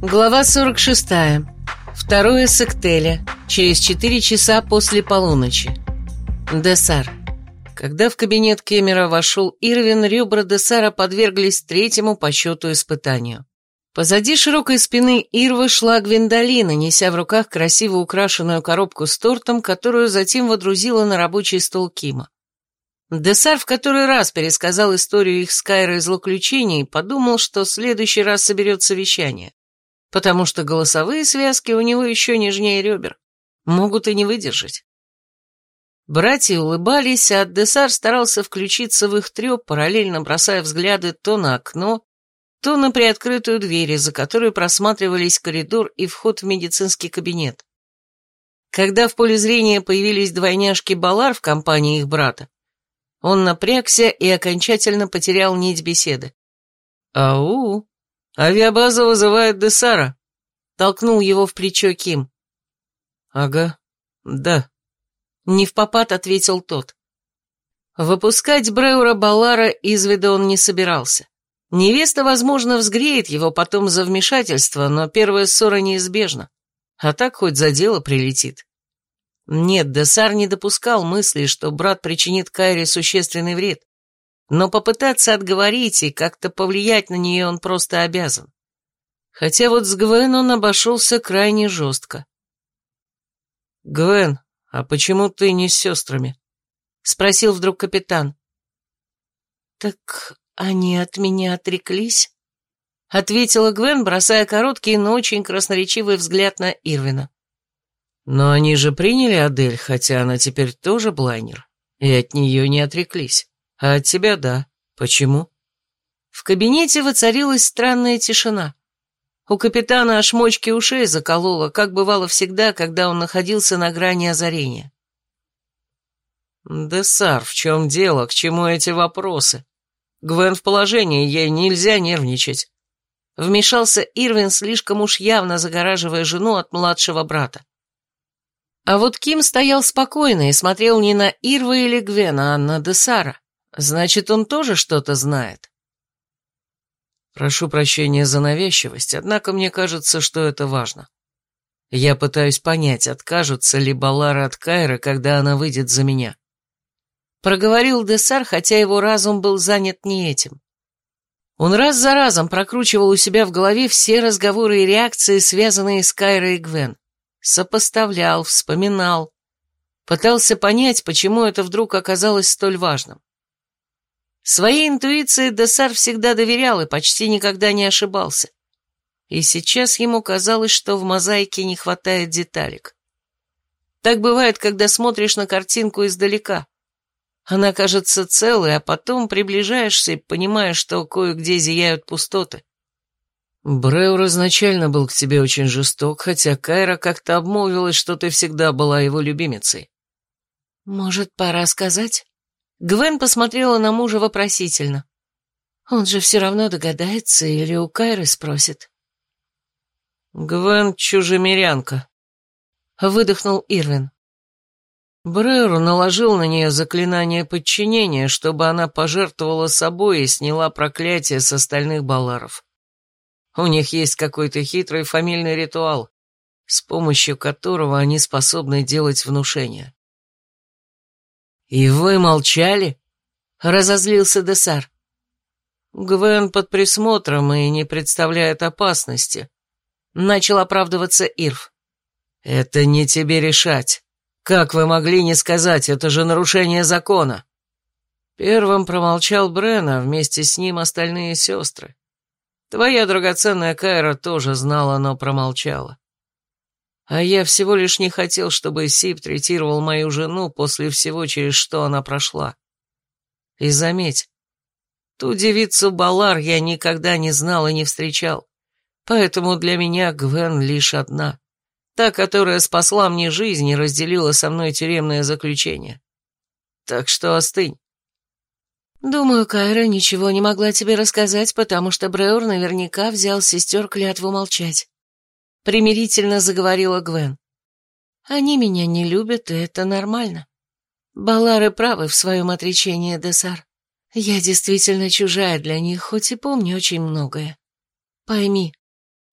Глава 46. Второе сектеля. Через 4 часа после полуночи. Десар. Когда в кабинет Кемера вошел Ирвин, ребра Десара подверглись третьему по счету испытанию. Позади широкой спины Ирвы шла Гвиндолина, неся в руках красиво украшенную коробку с тортом, которую затем водрузила на рабочий стол Кима. Десар в который раз пересказал историю их с Кайрой злоключений и подумал, что в следующий раз соберет совещание потому что голосовые связки у него еще нежнее ребер, могут и не выдержать. Братья улыбались, а Десар старался включиться в их треп, параллельно бросая взгляды то на окно, то на приоткрытую дверь, за которой просматривались коридор и вход в медицинский кабинет. Когда в поле зрения появились двойняшки Балар в компании их брата, он напрягся и окончательно потерял нить беседы. «Ау!» «Авиабаза вызывает Десара», — толкнул его в плечо Ким. «Ага, да», — не в попад ответил тот. Выпускать Бреура Балара из вида он не собирался. Невеста, возможно, взгреет его потом за вмешательство, но первая ссора неизбежна. А так хоть за дело прилетит. Нет, Десар не допускал мысли, что брат причинит Кайре существенный вред но попытаться отговорить и как-то повлиять на нее он просто обязан. Хотя вот с Гвен он обошелся крайне жестко. «Гвен, а почему ты не с сестрами?» — спросил вдруг капитан. «Так они от меня отреклись?» — ответила Гвен, бросая короткий, но очень красноречивый взгляд на Ирвина. «Но они же приняли Адель, хотя она теперь тоже блайнер, и от нее не отреклись». А от тебя да. Почему? В кабинете воцарилась странная тишина. У капитана аж мочки ушей закололо, как бывало всегда, когда он находился на грани озарения. «Да, Сар, в чем дело? К чему эти вопросы? Гвен в положении, ей нельзя нервничать». Вмешался Ирвин, слишком уж явно загораживая жену от младшего брата. А вот Ким стоял спокойно и смотрел не на Ирва или Гвена, а на Десара. Значит, он тоже что-то знает. Прошу прощения за навязчивость, однако мне кажется, что это важно. Я пытаюсь понять, откажутся ли Балара от Кайры, когда она выйдет за меня. Проговорил Десар, хотя его разум был занят не этим. Он раз за разом прокручивал у себя в голове все разговоры и реакции, связанные с Кайрой и Гвен. Сопоставлял, вспоминал. Пытался понять, почему это вдруг оказалось столь важным. Своей интуиции Десар всегда доверял и почти никогда не ошибался. И сейчас ему казалось, что в мозаике не хватает деталек. Так бывает, когда смотришь на картинку издалека. Она кажется целой, а потом приближаешься и понимаешь, что кое-где зияют пустоты. Бреур изначально был к тебе очень жесток, хотя Кайра как-то обмолвилась, что ты всегда была его любимицей. Может, пора сказать? Гвен посмотрела на мужа вопросительно. Он же все равно догадается или у Кайры спросит. «Гвен чужемирянка», — выдохнул Ирвин. Брэр наложил на нее заклинание подчинения, чтобы она пожертвовала собой и сняла проклятие с остальных баларов. У них есть какой-то хитрый фамильный ритуал, с помощью которого они способны делать внушение. «И вы молчали?» — разозлился Десар. «Гвен под присмотром и не представляет опасности», — начал оправдываться Ирв. «Это не тебе решать. Как вы могли не сказать, это же нарушение закона?» Первым промолчал Брен, а вместе с ним остальные сестры. Твоя драгоценная Кайра тоже знала, но промолчала. А я всего лишь не хотел, чтобы Сип третировал мою жену после всего, через что она прошла. И заметь, ту девицу Балар я никогда не знал и не встречал, поэтому для меня Гвен лишь одна, та, которая спасла мне жизнь и разделила со мной тюремное заключение. Так что остынь. Думаю, Кайра ничего не могла тебе рассказать, потому что Бреур наверняка взял сестер клятву молчать примирительно заговорила Гвен. Они меня не любят, и это нормально. Балары правы в своем отречении, Десар. Я действительно чужая для них, хоть и помню очень многое. Пойми,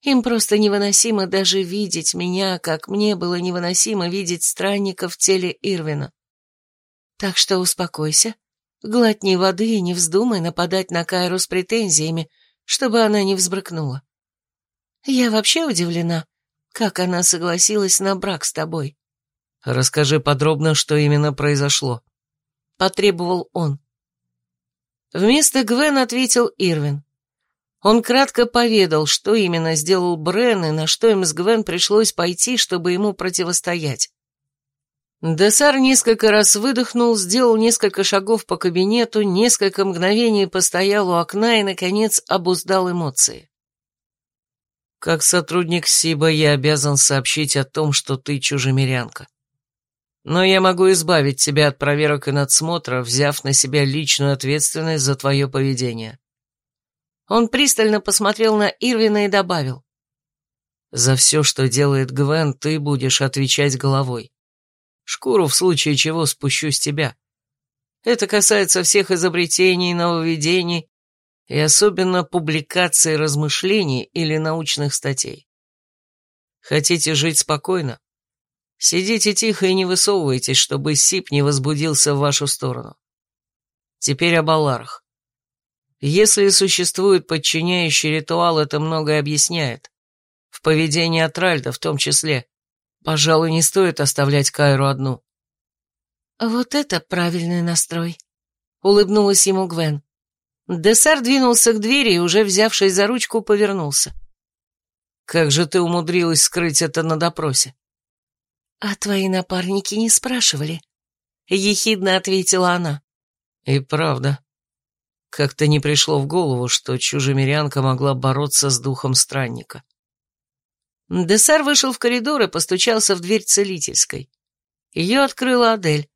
Им просто невыносимо даже видеть меня, как мне было невыносимо видеть странника в теле Ирвина. Так что успокойся, глотни воды и не вздумай нападать на Кайру с претензиями, чтобы она не взбрыкнула. Я вообще удивлена, как она согласилась на брак с тобой. Расскажи подробно, что именно произошло. Потребовал он. Вместо Гвен ответил Ирвин. Он кратко поведал, что именно сделал Брен и на что им с Гвен пришлось пойти, чтобы ему противостоять. Десар несколько раз выдохнул, сделал несколько шагов по кабинету, несколько мгновений постоял у окна и, наконец, обуздал эмоции. «Как сотрудник СИБа я обязан сообщить о том, что ты чужемирянка. Но я могу избавить тебя от проверок и надсмотра, взяв на себя личную ответственность за твое поведение. Он пристально посмотрел на Ирвина и добавил. «За все, что делает Гвен, ты будешь отвечать головой. Шкуру в случае чего спущу с тебя. Это касается всех изобретений, нововведений и особенно публикаций размышлений или научных статей. Хотите жить спокойно? Сидите тихо и не высовывайтесь, чтобы СИП не возбудился в вашу сторону. Теперь об Аларах. Если существует подчиняющий ритуал, это многое объясняет. В поведении Атральда в том числе. Пожалуй, не стоит оставлять Кайру одну. «Вот это правильный настрой», — улыбнулась ему Гвен. Десар двинулся к двери и, уже взявшись за ручку, повернулся. «Как же ты умудрилась скрыть это на допросе?» «А твои напарники не спрашивали», — ехидно ответила она. «И правда. Как-то не пришло в голову, что чужемирянка могла бороться с духом странника. Десар вышел в коридор и постучался в дверь целительской. Ее открыла Адель.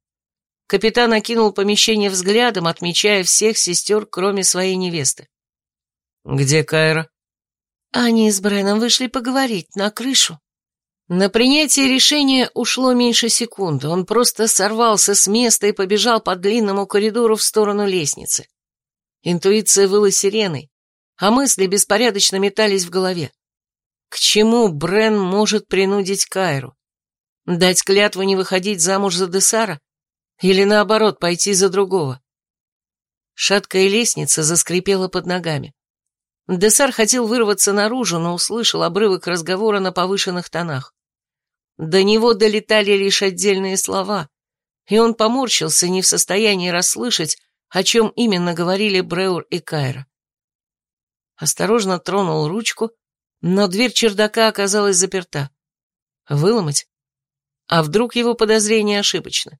Капитан окинул помещение взглядом, отмечая всех сестер, кроме своей невесты. «Где Кайра?» Они с Бреном вышли поговорить на крышу. На принятие решения ушло меньше секунды. Он просто сорвался с места и побежал по длинному коридору в сторону лестницы. Интуиция выла сиреной, а мысли беспорядочно метались в голове. К чему Брен может принудить Кайру? Дать клятву не выходить замуж за Десара? Или наоборот, пойти за другого? Шаткая лестница заскрипела под ногами. Десар хотел вырваться наружу, но услышал обрывок разговора на повышенных тонах. До него долетали лишь отдельные слова, и он поморщился, не в состоянии расслышать, о чем именно говорили Бреур и Кайра. Осторожно тронул ручку, но дверь чердака оказалась заперта. Выломать? А вдруг его подозрения ошибочны?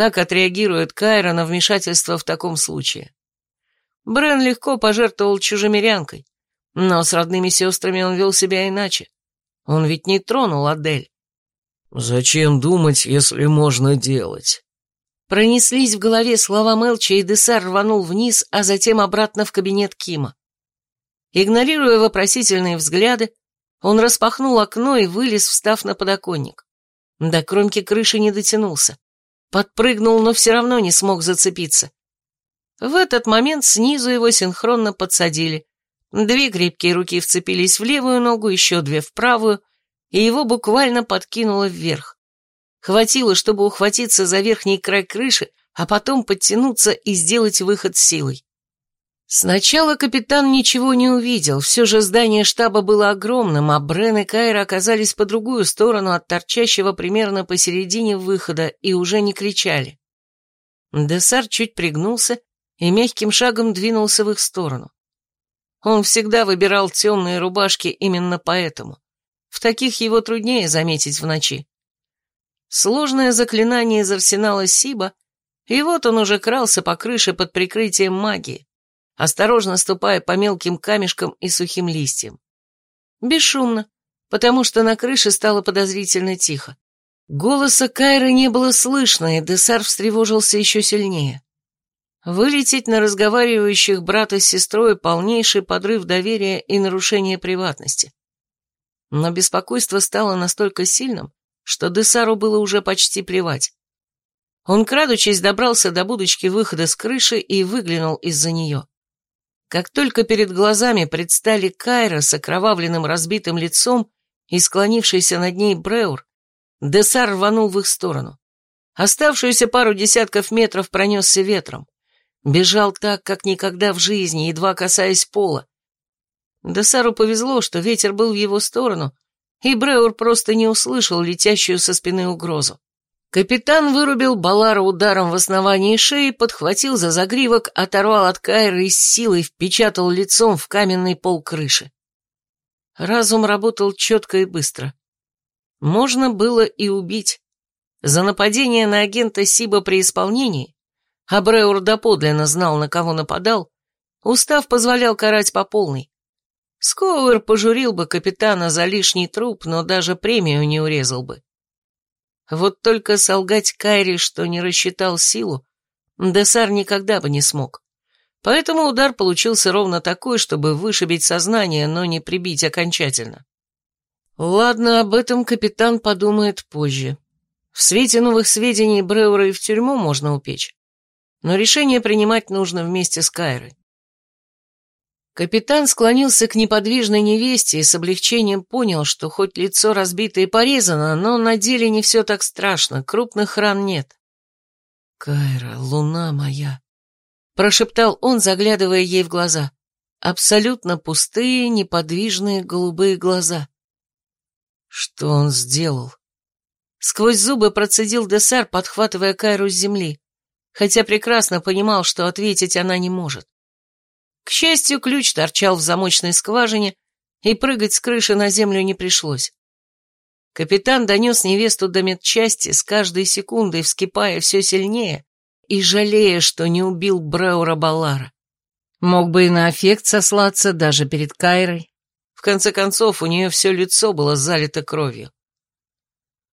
Как отреагирует Кайра на вмешательство в таком случае? Брен легко пожертвовал чужемирянкой, но с родными сестрами он вел себя иначе. Он ведь не тронул Адель. «Зачем думать, если можно делать?» Пронеслись в голове слова Мелча, и Десар рванул вниз, а затем обратно в кабинет Кима. Игнорируя вопросительные взгляды, он распахнул окно и вылез, встав на подоконник. До кромки крыши не дотянулся. Подпрыгнул, но все равно не смог зацепиться. В этот момент снизу его синхронно подсадили. Две крепкие руки вцепились в левую ногу, еще две в правую, и его буквально подкинуло вверх. Хватило, чтобы ухватиться за верхний край крыши, а потом подтянуться и сделать выход силой. Сначала капитан ничего не увидел, все же здание штаба было огромным, а Брен и Кайра оказались по другую сторону от торчащего примерно посередине выхода и уже не кричали. Десар чуть пригнулся и мягким шагом двинулся в их сторону. Он всегда выбирал темные рубашки именно поэтому. В таких его труднее заметить в ночи. Сложное заклинание из арсенала Сиба, и вот он уже крался по крыше под прикрытием магии, осторожно ступая по мелким камешкам и сухим листьям. Бесшумно, потому что на крыше стало подозрительно тихо. Голоса Кайры не было слышно, и Десар встревожился еще сильнее. Вылететь на разговаривающих брата с сестрой полнейший подрыв доверия и нарушение приватности. Но беспокойство стало настолько сильным, что Десару было уже почти плевать. Он, крадучись, добрался до будочки выхода с крыши и выглянул из-за нее. Как только перед глазами предстали Кайра с окровавленным разбитым лицом и склонившийся над ней Бреур, Десар рванул в их сторону. Оставшуюся пару десятков метров пронесся ветром. Бежал так, как никогда в жизни, едва касаясь пола. Десару повезло, что ветер был в его сторону, и Бреур просто не услышал летящую со спины угрозу. Капитан вырубил Балара ударом в основании шеи, подхватил за загривок, оторвал от Кайры и с силой впечатал лицом в каменный пол крыши. Разум работал четко и быстро. Можно было и убить. За нападение на агента Сиба при исполнении, а Бреур доподлинно знал, на кого нападал, устав позволял карать по полной. Скоуэр пожурил бы капитана за лишний труп, но даже премию не урезал бы. Вот только солгать Кайри, что не рассчитал силу, Десар никогда бы не смог. Поэтому удар получился ровно такой, чтобы вышибить сознание, но не прибить окончательно. Ладно, об этом капитан подумает позже. В свете новых сведений Бреура и в тюрьму можно упечь. Но решение принимать нужно вместе с Кайрой. Капитан склонился к неподвижной невесте и с облегчением понял, что хоть лицо разбито и порезано, но на деле не все так страшно, крупных ран нет. «Кайра, луна моя!» — прошептал он, заглядывая ей в глаза. Абсолютно пустые, неподвижные голубые глаза. Что он сделал? Сквозь зубы процедил Десар, подхватывая Кайру с земли, хотя прекрасно понимал, что ответить она не может. К счастью, ключ торчал в замочной скважине, и прыгать с крыши на землю не пришлось. Капитан донес невесту до медчасти, с каждой секундой вскипая все сильнее и жалея, что не убил Бреура Баллара. Мог бы и на аффект сослаться даже перед Кайрой. В конце концов, у нее все лицо было залито кровью.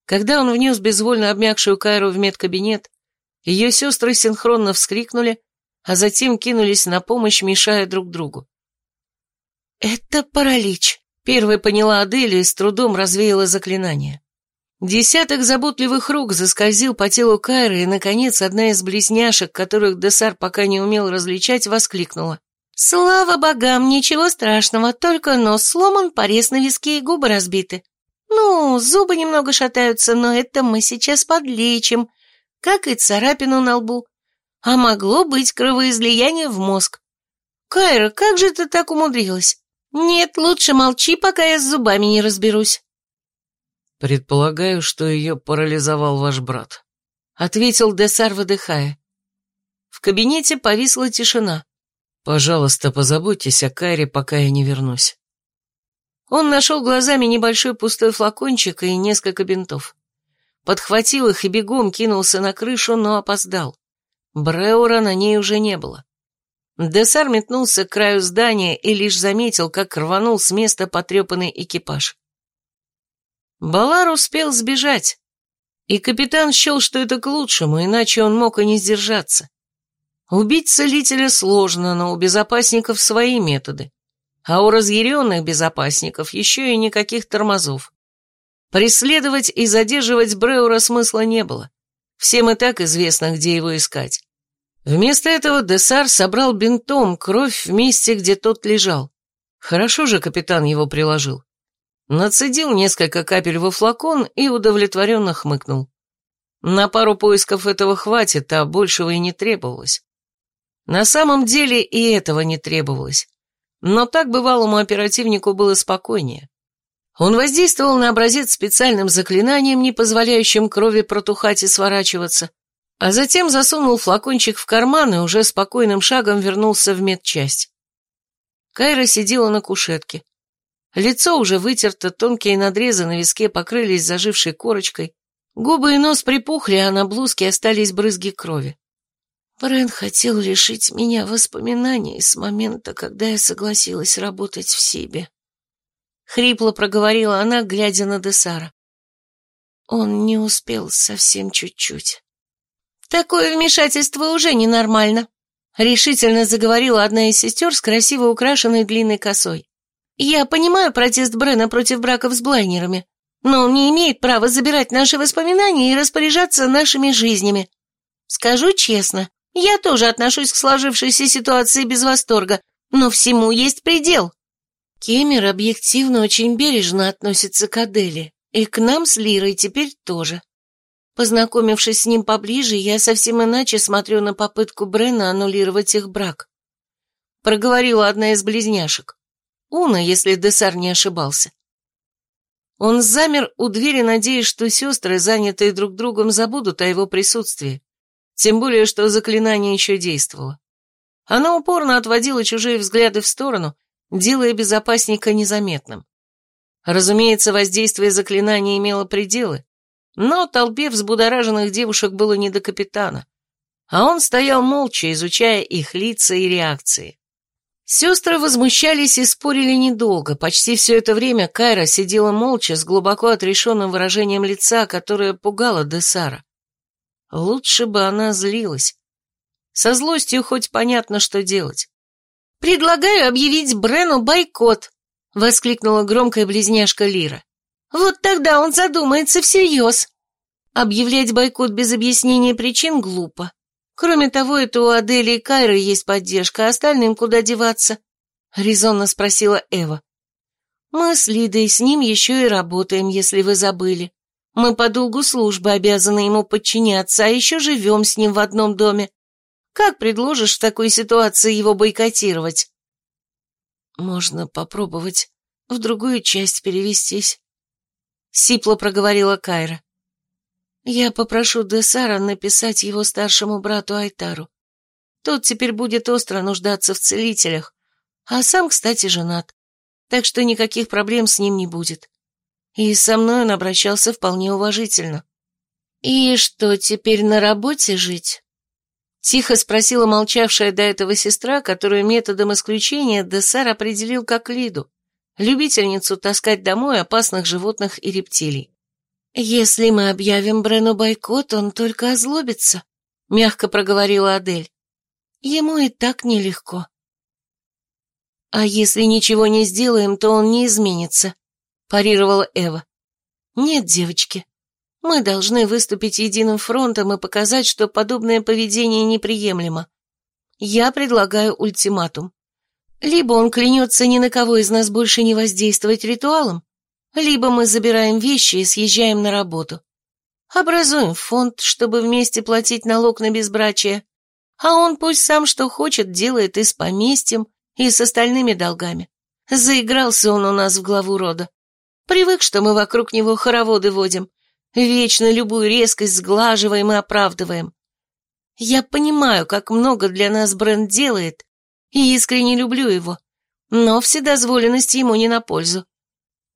Когда он внес безвольно обмякшую Кайру в медкабинет, ее сестры синхронно вскрикнули, а затем кинулись на помощь, мешая друг другу. «Это паралич», — первой поняла Аделия и с трудом развеяла заклинание. Десяток заботливых рук заскользил по телу Кайры, и, наконец, одна из близняшек, которых Десар пока не умел различать, воскликнула. «Слава богам, ничего страшного, только нос сломан, порез на виске и губы разбиты. Ну, зубы немного шатаются, но это мы сейчас подлечим, как и царапину на лбу а могло быть кровоизлияние в мозг. Кайра, как же ты так умудрилась? Нет, лучше молчи, пока я с зубами не разберусь. Предполагаю, что ее парализовал ваш брат, ответил Десар, выдыхая. В кабинете повисла тишина. Пожалуйста, позаботьтесь о Кайре, пока я не вернусь. Он нашел глазами небольшой пустой флакончик и несколько бинтов. Подхватил их и бегом кинулся на крышу, но опоздал. Бреура на ней уже не было. Десар метнулся к краю здания и лишь заметил, как рванул с места потрепанный экипаж. Балар успел сбежать, и капитан счел, что это к лучшему, иначе он мог и не сдержаться. Убить целителя сложно, но у безопасников свои методы, а у разъяренных безопасников еще и никаких тормозов. Преследовать и задерживать Бреура смысла не было. Всем и так известно, где его искать. Вместо этого Десар собрал бинтом кровь в месте, где тот лежал. Хорошо же капитан его приложил. Нацедил несколько капель во флакон и удовлетворенно хмыкнул. На пару поисков этого хватит, а большего и не требовалось. На самом деле и этого не требовалось. Но так бывалому оперативнику было спокойнее. Он воздействовал на образец специальным заклинанием, не позволяющим крови протухать и сворачиваться, а затем засунул флакончик в карман и уже спокойным шагом вернулся в медчасть. Кайра сидела на кушетке. Лицо уже вытерто, тонкие надрезы на виске покрылись зажившей корочкой, губы и нос припухли, а на блузке остались брызги крови. Брэн хотел лишить меня воспоминаний с момента, когда я согласилась работать в Сибе. Хрипло проговорила она, глядя на Десара. Он не успел совсем чуть-чуть. «Такое вмешательство уже ненормально», — решительно заговорила одна из сестер с красиво украшенной длинной косой. «Я понимаю протест Брена против браков с блайнерами, но он не имеет права забирать наши воспоминания и распоряжаться нашими жизнями. Скажу честно, я тоже отношусь к сложившейся ситуации без восторга, Но всему есть предел. Кемер объективно очень бережно относится к Аделе, и к нам с Лирой теперь тоже. Познакомившись с ним поближе, я совсем иначе смотрю на попытку Брена аннулировать их брак. Проговорила одна из близняшек. Уна, если Десар не ошибался. Он замер у двери, надеясь, что сестры, занятые друг другом, забудут о его присутствии. Тем более, что заклинание еще действовало. Она упорно отводила чужие взгляды в сторону, делая безопасника незаметным. Разумеется, воздействие заклинания имело пределы, но толпе взбудораженных девушек было не до капитана, а он стоял молча, изучая их лица и реакции. Сестры возмущались и спорили недолго. Почти все это время Кайра сидела молча с глубоко отрешенным выражением лица, которое пугало Десара. Лучше бы она злилась. Со злостью хоть понятно, что делать. «Предлагаю объявить Брену бойкот», — воскликнула громкая близняшка Лира. «Вот тогда он задумается всерьез. Объявлять бойкот без объяснения причин глупо. Кроме того, это у Адели и Кайры есть поддержка, а остальным куда деваться?» — резонно спросила Эва. «Мы с Лидой с ним еще и работаем, если вы забыли. Мы по долгу службы обязаны ему подчиняться, а еще живем с ним в одном доме. Как предложишь в такой ситуации его бойкотировать?» «Можно попробовать в другую часть перевестись», — сипло проговорила Кайра. Я попрошу Десара написать его старшему брату Айтару. Тот теперь будет остро нуждаться в целителях, а сам, кстати, женат, так что никаких проблем с ним не будет. И со мной он обращался вполне уважительно. «И что, теперь на работе жить?» Тихо спросила молчавшая до этого сестра, которую методом исключения Десар определил как Лиду, любительницу таскать домой опасных животных и рептилий. «Если мы объявим Брену бойкот, он только озлобится», — мягко проговорила Адель. «Ему и так нелегко». «А если ничего не сделаем, то он не изменится», — парировала Эва. «Нет, девочки, мы должны выступить единым фронтом и показать, что подобное поведение неприемлемо. Я предлагаю ультиматум. Либо он клянется ни на кого из нас больше не воздействовать ритуалом, либо мы забираем вещи и съезжаем на работу. Образуем фонд, чтобы вместе платить налог на безбрачие, а он пусть сам что хочет делает и с поместьем, и с остальными долгами. Заигрался он у нас в главу рода. Привык, что мы вокруг него хороводы водим, вечно любую резкость сглаживаем и оправдываем. Я понимаю, как много для нас бренд делает, и искренне люблю его, но вседозволенность ему не на пользу.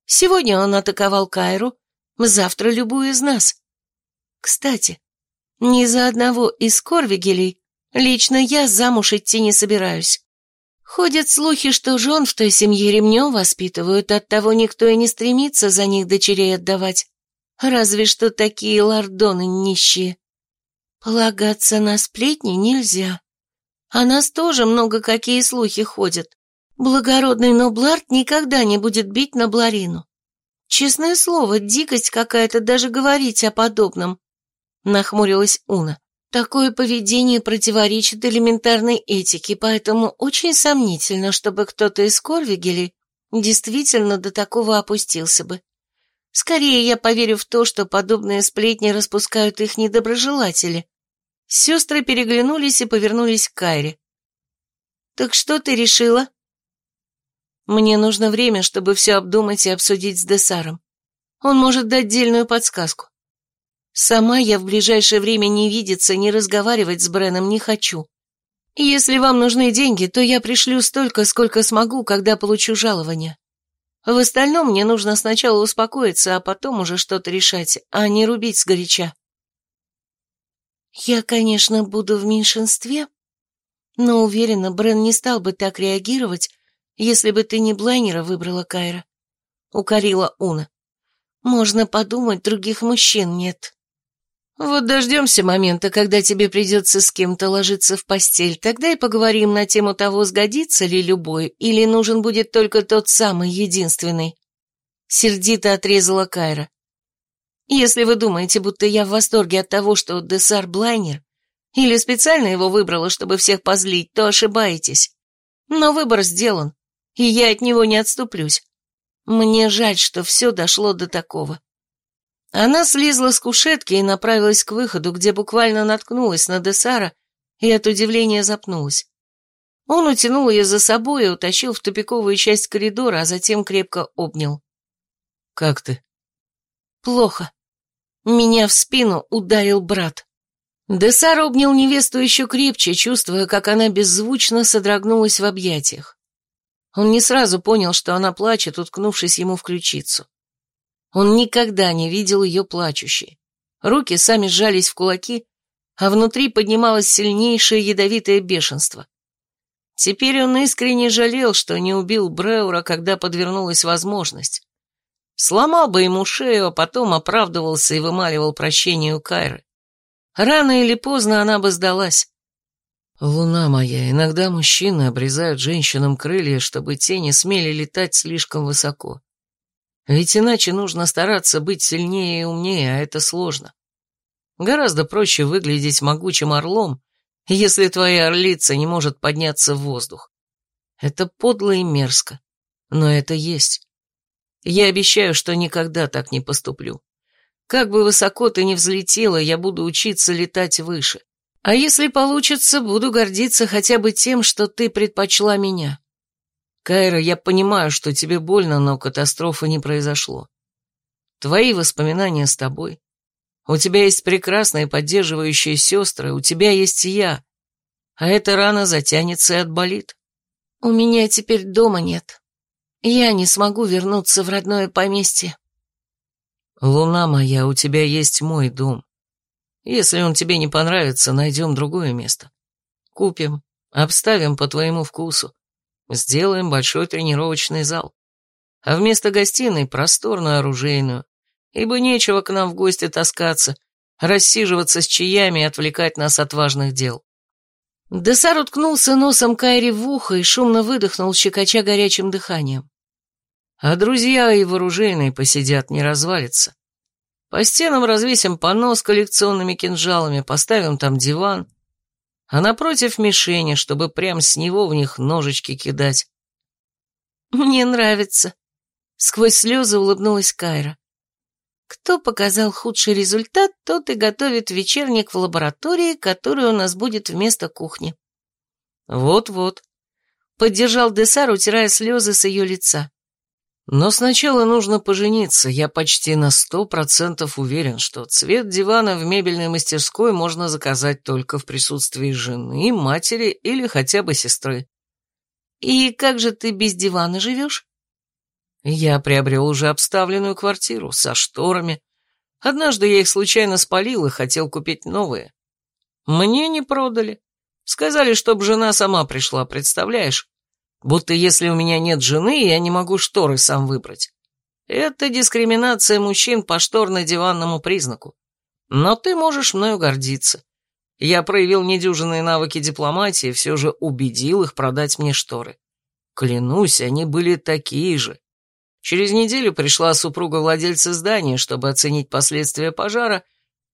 Сегодня он атаковал Кайру, завтра любую из нас. Кстати, ни за одного из Корвигелей лично я замуж идти не собираюсь. Ходят слухи, что жен в той семье ремнем воспитывают, оттого никто и не стремится за них дочерей отдавать. Разве что такие лордоны нищие. Полагаться на сплетни нельзя. О нас тоже много какие слухи ходят. Благородный Ноблард никогда не будет бить на Бларину. Честное слово, дикость какая-то даже говорить о подобном. Нахмурилась Уна. Такое поведение противоречит элементарной этике, поэтому очень сомнительно, чтобы кто-то из Корвигелей действительно до такого опустился бы. Скорее я поверю в то, что подобные сплетни распускают их недоброжелатели. Сестры переглянулись и повернулись к Кайре. «Так что ты решила?» Мне нужно время, чтобы все обдумать и обсудить с Десаром. Он может дать дельную подсказку. Сама я в ближайшее время не видеться, не разговаривать с Бреном не хочу. Если вам нужны деньги, то я пришлю столько, сколько смогу, когда получу жалование. В остальном мне нужно сначала успокоиться, а потом уже что-то решать, а не рубить сгоряча. Я, конечно, буду в меньшинстве, но уверена, Брен не стал бы так реагировать, если бы ты не блайнера выбрала, Кайра. Укорила Уна. Можно подумать, других мужчин нет. Вот дождемся момента, когда тебе придется с кем-то ложиться в постель, тогда и поговорим на тему того, сгодится ли любой, или нужен будет только тот самый единственный. Сердито отрезала Кайра. Если вы думаете, будто я в восторге от того, что Десар блайнер, или специально его выбрала, чтобы всех позлить, то ошибаетесь. Но выбор сделан, и я от него не отступлюсь. Мне жаль, что все дошло до такого. Она слезла с кушетки и направилась к выходу, где буквально наткнулась на Десара и от удивления запнулась. Он утянул ее за собой и утащил в тупиковую часть коридора, а затем крепко обнял. «Как ты?» «Плохо. Меня в спину ударил брат». Десар обнял невесту еще крепче, чувствуя, как она беззвучно содрогнулась в объятиях. Он не сразу понял, что она плачет, уткнувшись ему в ключицу. Он никогда не видел ее плачущей. Руки сами сжались в кулаки, а внутри поднималось сильнейшее ядовитое бешенство. Теперь он искренне жалел, что не убил Бреура, когда подвернулась возможность. Сломал бы ему шею, а потом оправдывался и вымаливал прощение у Кайры. Рано или поздно она бы сдалась. «Луна моя, иногда мужчины обрезают женщинам крылья, чтобы те не смели летать слишком высоко. Ведь иначе нужно стараться быть сильнее и умнее, а это сложно. Гораздо проще выглядеть могучим орлом, если твоя орлица не может подняться в воздух. Это подло и мерзко, но это есть. Я обещаю, что никогда так не поступлю. Как бы высоко ты ни взлетела, я буду учиться летать выше. А если получится, буду гордиться хотя бы тем, что ты предпочла меня. Кайра, я понимаю, что тебе больно, но катастрофы не произошло. Твои воспоминания с тобой. У тебя есть прекрасные поддерживающие сестры, у тебя есть я. А эта рана затянется и отболит. У меня теперь дома нет. Я не смогу вернуться в родное поместье. Луна моя, у тебя есть мой дом. Если он тебе не понравится, найдем другое место. Купим, обставим по твоему вкусу. Сделаем большой тренировочный зал. А вместо гостиной просторную оружейную, ибо нечего к нам в гости таскаться, рассиживаться с чаями и отвлекать нас от важных дел. Десар уткнулся носом Кайри в ухо и шумно выдохнул, щекоча горячим дыханием. А друзья и вооружейные посидят, не развалится. По стенам развесим панно с коллекционными кинжалами, поставим там диван, а напротив мишени, чтобы прям с него в них ножички кидать. «Мне нравится», — сквозь слезы улыбнулась Кайра. «Кто показал худший результат, тот и готовит вечерник в лаборатории, который у нас будет вместо кухни». «Вот-вот», — поддержал Десар, утирая слезы с ее лица. Но сначала нужно пожениться. Я почти на сто процентов уверен, что цвет дивана в мебельной мастерской можно заказать только в присутствии жены, матери или хотя бы сестры. И как же ты без дивана живешь? Я приобрел уже обставленную квартиру со шторами. Однажды я их случайно спалил и хотел купить новые. Мне не продали. Сказали, чтоб жена сама пришла, представляешь? Будто если у меня нет жены, я не могу шторы сам выбрать. Это дискриминация мужчин по шторно-диванному признаку. Но ты можешь мною гордиться. Я проявил недюжинные навыки дипломатии, все же убедил их продать мне шторы. Клянусь, они были такие же. Через неделю пришла супруга владельца здания, чтобы оценить последствия пожара,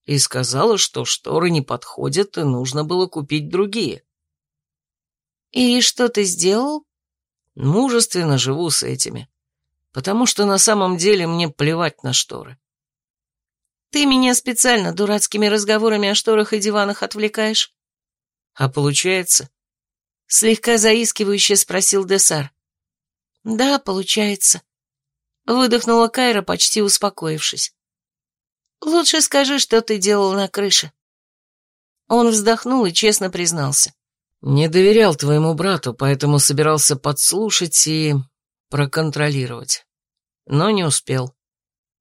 и сказала, что шторы не подходят, и нужно было купить другие. «И что ты сделал?» Мужественно живу с этими, потому что на самом деле мне плевать на шторы. Ты меня специально дурацкими разговорами о шторах и диванах отвлекаешь? А получается? Слегка заискивающе спросил Десар. Да, получается. Выдохнула Кайра, почти успокоившись. Лучше скажи, что ты делал на крыше. Он вздохнул и честно признался. Не доверял твоему брату, поэтому собирался подслушать и проконтролировать. Но не успел.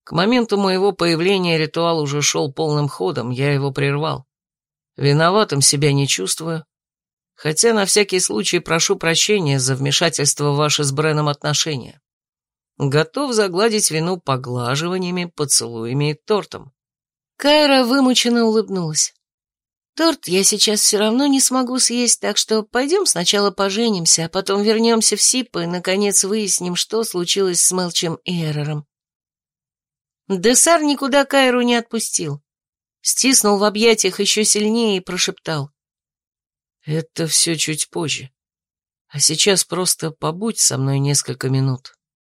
К моменту моего появления ритуал уже шел полным ходом, я его прервал. Виноватым себя не чувствую, хотя на всякий случай прошу прощения за вмешательство в ваши с Бреном отношения. Готов загладить вину поглаживаниями, поцелуями и тортом. Кайра вымученно улыбнулась. Торт я сейчас все равно не смогу съесть, так что пойдем сначала поженимся, а потом вернемся в СИП и, наконец, выясним, что случилось с Мелчем и Эрором. Десар никуда Кайру не отпустил. Стиснул в объятиях еще сильнее и прошептал. «Это все чуть позже. А сейчас просто побудь со мной несколько минут.